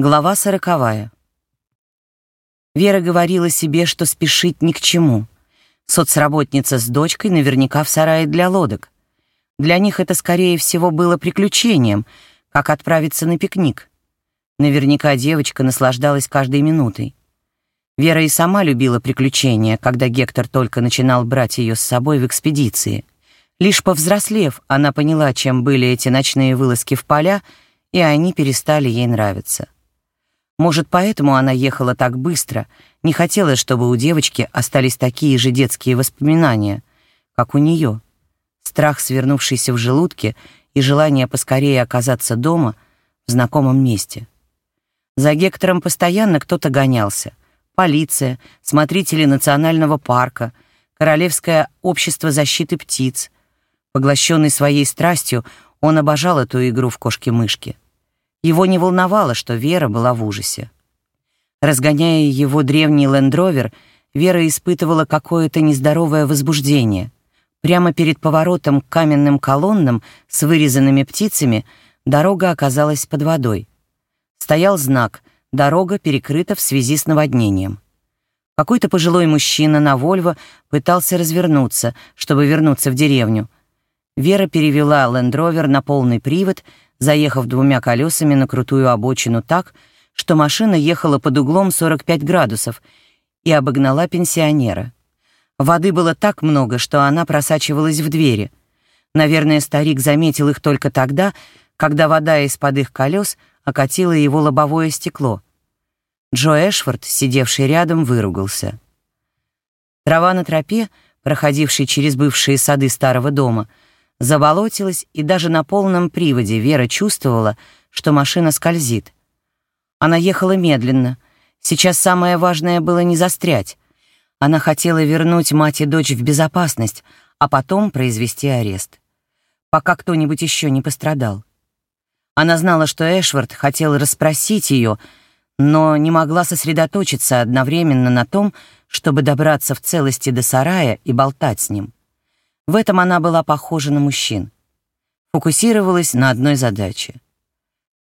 Глава сороковая. Вера говорила себе, что спешить ни к чему. Соцработница с дочкой наверняка в сарае для лодок. Для них это, скорее всего, было приключением, как отправиться на пикник. Наверняка девочка наслаждалась каждой минутой. Вера и сама любила приключения, когда Гектор только начинал брать ее с собой в экспедиции. Лишь повзрослев, она поняла, чем были эти ночные вылазки в поля, и они перестали ей нравиться. Может, поэтому она ехала так быстро, не хотела, чтобы у девочки остались такие же детские воспоминания, как у нее. Страх, свернувшийся в желудке, и желание поскорее оказаться дома, в знакомом месте. За Гектором постоянно кто-то гонялся. Полиция, смотрители национального парка, Королевское общество защиты птиц. Поглощенный своей страстью, он обожал эту игру в кошки-мышки. Его не волновало, что Вера была в ужасе. Разгоняя его древний лендровер, Вера испытывала какое-то нездоровое возбуждение. Прямо перед поворотом к каменным колоннам с вырезанными птицами дорога оказалась под водой. Стоял знак «Дорога перекрыта в связи с наводнением». Какой-то пожилой мужчина на Вольво пытался развернуться, чтобы вернуться в деревню. Вера перевела лендровер на полный привод — заехав двумя колесами на крутую обочину так, что машина ехала под углом 45 градусов и обогнала пенсионера. Воды было так много, что она просачивалась в двери. Наверное, старик заметил их только тогда, когда вода из-под их колес окатила его лобовое стекло. Джо Эшфорд, сидевший рядом, выругался. Трава на тропе, проходившей через бывшие сады старого дома — заболотилась, и даже на полном приводе Вера чувствовала, что машина скользит. Она ехала медленно. Сейчас самое важное было не застрять. Она хотела вернуть мать и дочь в безопасность, а потом произвести арест. Пока кто-нибудь еще не пострадал. Она знала, что Эшвард хотел расспросить ее, но не могла сосредоточиться одновременно на том, чтобы добраться в целости до сарая и болтать с ним. В этом она была похожа на мужчин. Фокусировалась на одной задаче.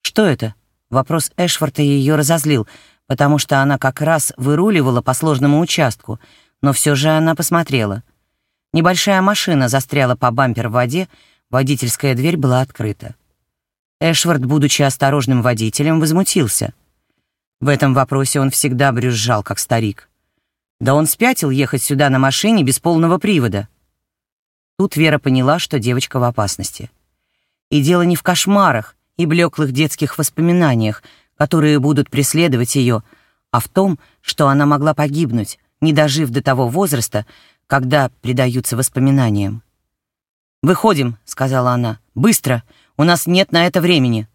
«Что это?» Вопрос Эшфорта ее разозлил, потому что она как раз выруливала по сложному участку, но все же она посмотрела. Небольшая машина застряла по бампер в воде, водительская дверь была открыта. Эшвард, будучи осторожным водителем, возмутился. В этом вопросе он всегда брюзжал, как старик. Да он спятил ехать сюда на машине без полного привода. Тут Вера поняла, что девочка в опасности. И дело не в кошмарах и блеклых детских воспоминаниях, которые будут преследовать ее, а в том, что она могла погибнуть, не дожив до того возраста, когда предаются воспоминаниям. «Выходим», — сказала она. «Быстро! У нас нет на это времени!»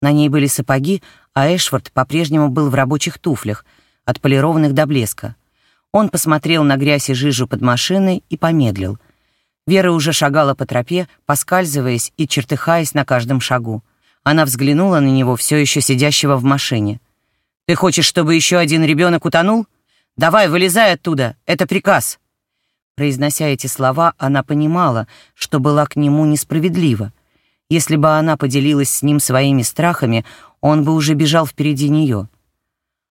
На ней были сапоги, а Эшфорд по-прежнему был в рабочих туфлях, отполированных до блеска. Он посмотрел на грязь и жижу под машиной и помедлил — Вера уже шагала по тропе, поскальзываясь и чертыхаясь на каждом шагу. Она взглянула на него, все еще сидящего в машине. «Ты хочешь, чтобы еще один ребенок утонул? Давай, вылезай оттуда, это приказ!» Произнося эти слова, она понимала, что была к нему несправедлива. Если бы она поделилась с ним своими страхами, он бы уже бежал впереди нее.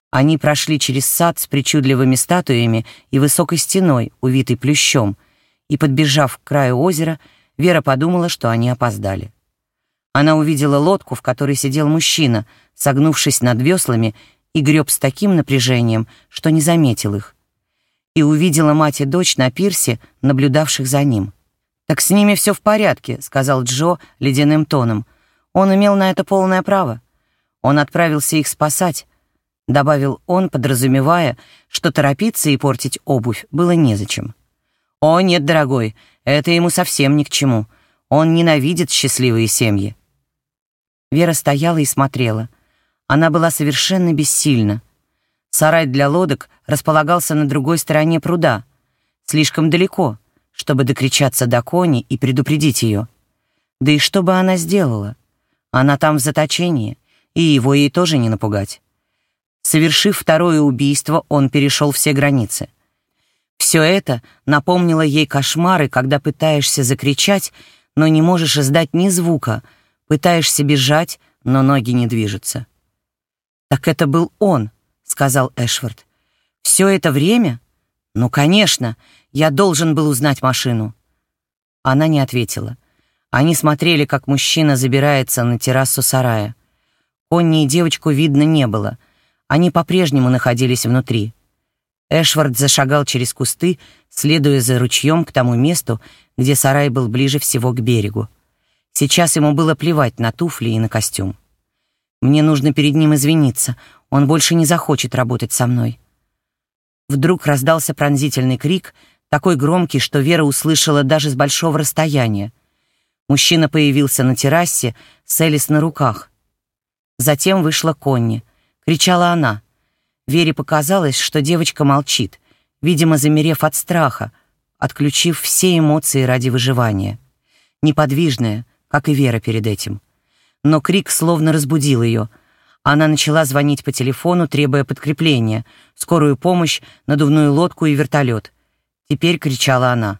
Они прошли через сад с причудливыми статуями и высокой стеной, увитой плющом — и, подбежав к краю озера, Вера подумала, что они опоздали. Она увидела лодку, в которой сидел мужчина, согнувшись над веслами, и греб с таким напряжением, что не заметил их. И увидела мать и дочь на пирсе, наблюдавших за ним. «Так с ними все в порядке», — сказал Джо ледяным тоном. «Он имел на это полное право. Он отправился их спасать», — добавил он, подразумевая, что торопиться и портить обувь было незачем. «О, нет, дорогой, это ему совсем ни к чему. Он ненавидит счастливые семьи». Вера стояла и смотрела. Она была совершенно бессильна. Сарай для лодок располагался на другой стороне пруда, слишком далеко, чтобы докричаться до кони и предупредить ее. Да и что бы она сделала? Она там в заточении, и его ей тоже не напугать. Совершив второе убийство, он перешел все границы. Все это напомнило ей кошмары, когда пытаешься закричать, но не можешь издать ни звука, пытаешься бежать, но ноги не движутся. «Так это был он», — сказал Эшвард. «Все это время? Ну, конечно, я должен был узнать машину». Она не ответила. Они смотрели, как мужчина забирается на террасу сарая. Конни и девочку видно не было. Они по-прежнему находились внутри. Эшвард зашагал через кусты, следуя за ручьем к тому месту, где сарай был ближе всего к берегу. Сейчас ему было плевать на туфли и на костюм. Мне нужно перед ним извиниться. Он больше не захочет работать со мной. Вдруг раздался пронзительный крик, такой громкий, что Вера услышала даже с большого расстояния. Мужчина появился на террасе с Элис на руках. Затем вышла Конни. Кричала она. Вере показалось, что девочка молчит, видимо, замерев от страха, отключив все эмоции ради выживания. Неподвижная, как и Вера перед этим но крик словно разбудил ее. Она начала звонить по телефону, требуя подкрепления, скорую помощь, надувную лодку и вертолет. Теперь кричала она.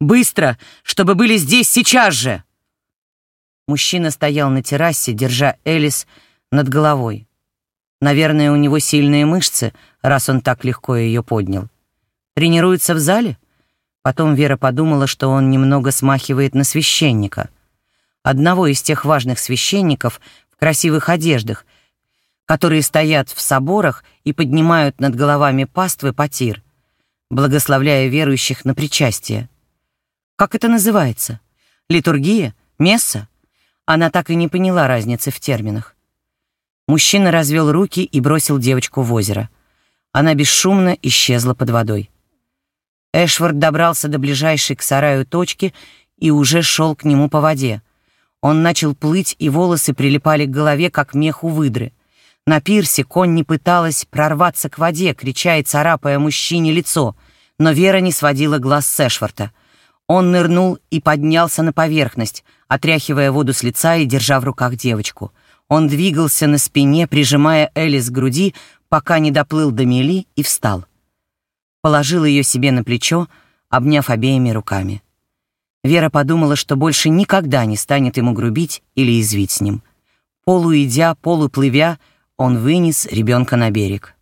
«Быстро! Чтобы были здесь сейчас же!» Мужчина стоял на террасе, держа Элис над головой. Наверное, у него сильные мышцы, раз он так легко ее поднял. Тренируется в зале? Потом Вера подумала, что он немного смахивает на священника — одного из тех важных священников в красивых одеждах, которые стоят в соборах и поднимают над головами паствы потир, благословляя верующих на причастие. Как это называется? Литургия? Месса? Она так и не поняла разницы в терминах. Мужчина развел руки и бросил девочку в озеро. Она бесшумно исчезла под водой. Эшвард добрался до ближайшей к сараю точки и уже шел к нему по воде. Он начал плыть, и волосы прилипали к голове, как мех у выдры. На пирсе конь не пыталась прорваться к воде, крича и царапая мужчине лицо, но Вера не сводила глаз с Эшфорта. Он нырнул и поднялся на поверхность, отряхивая воду с лица и держа в руках девочку. Он двигался на спине, прижимая Элис к груди, пока не доплыл до мели и встал. Положил ее себе на плечо, обняв обеими руками. Вера подумала, что больше никогда не станет ему грубить или извить с ним. Полуидя, полуплывя, он вынес ребенка на берег.